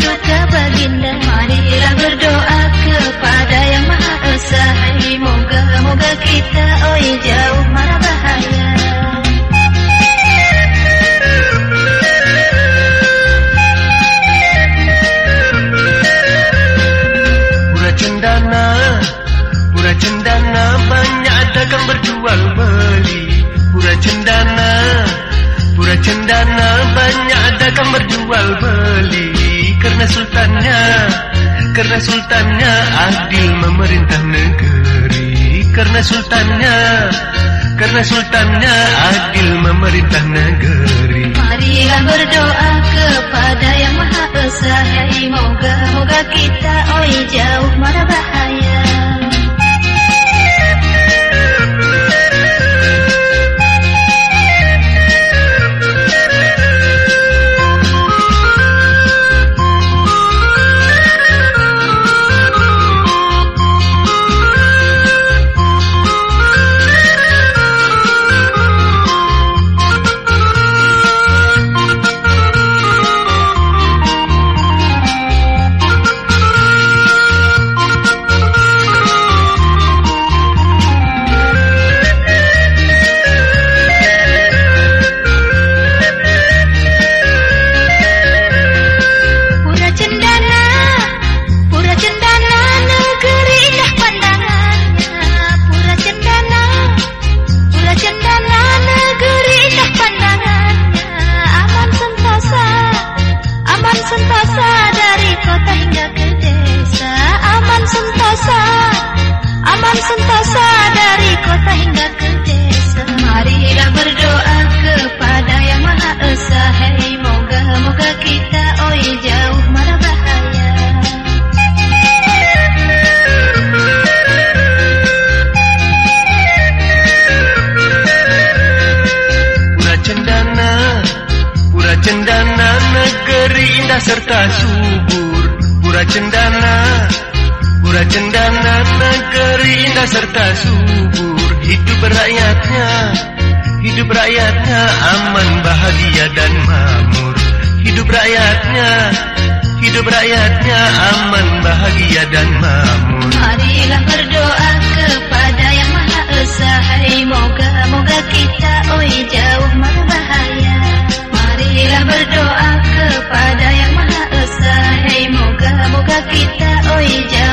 Paduka baginda sultannya Karena sultannya adil memerintah negeri. Karena sultannya Karena sultannya adil memerintah negeri. Marilah berdoa kepada serta subur. Pura cendana Pura cendana negeri indah serta subur. Hidup rakyatnya Hidup rakyatnya aman bahagia dan makmur. Hidup rakyatnya Hidup rakyatnya aman bahagia kita hoy ya